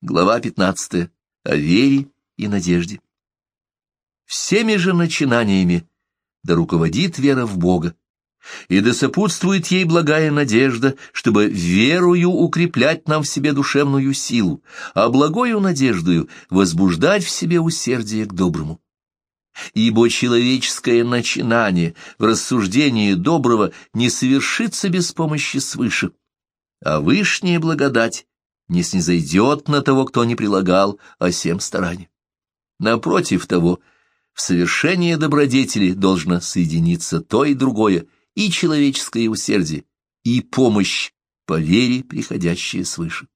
Глава 15. О вере и надежде. Всеми же начинаниями да руководит вера в Бога, и да сопутствует ей благая надежда, чтобы верою укреплять нам в себе душевную силу, а благою надеждою возбуждать в себе усердие к доброму. Ибо человеческое начинание в рассуждении доброго не совершится без помощи свыше, а вышняя благодать не снизойдет на того, кто не прилагал осем стараний. Напротив того, в совершении добродетели должно соединиться то и другое, и человеческое усердие, и помощь по вере, приходящая свыше.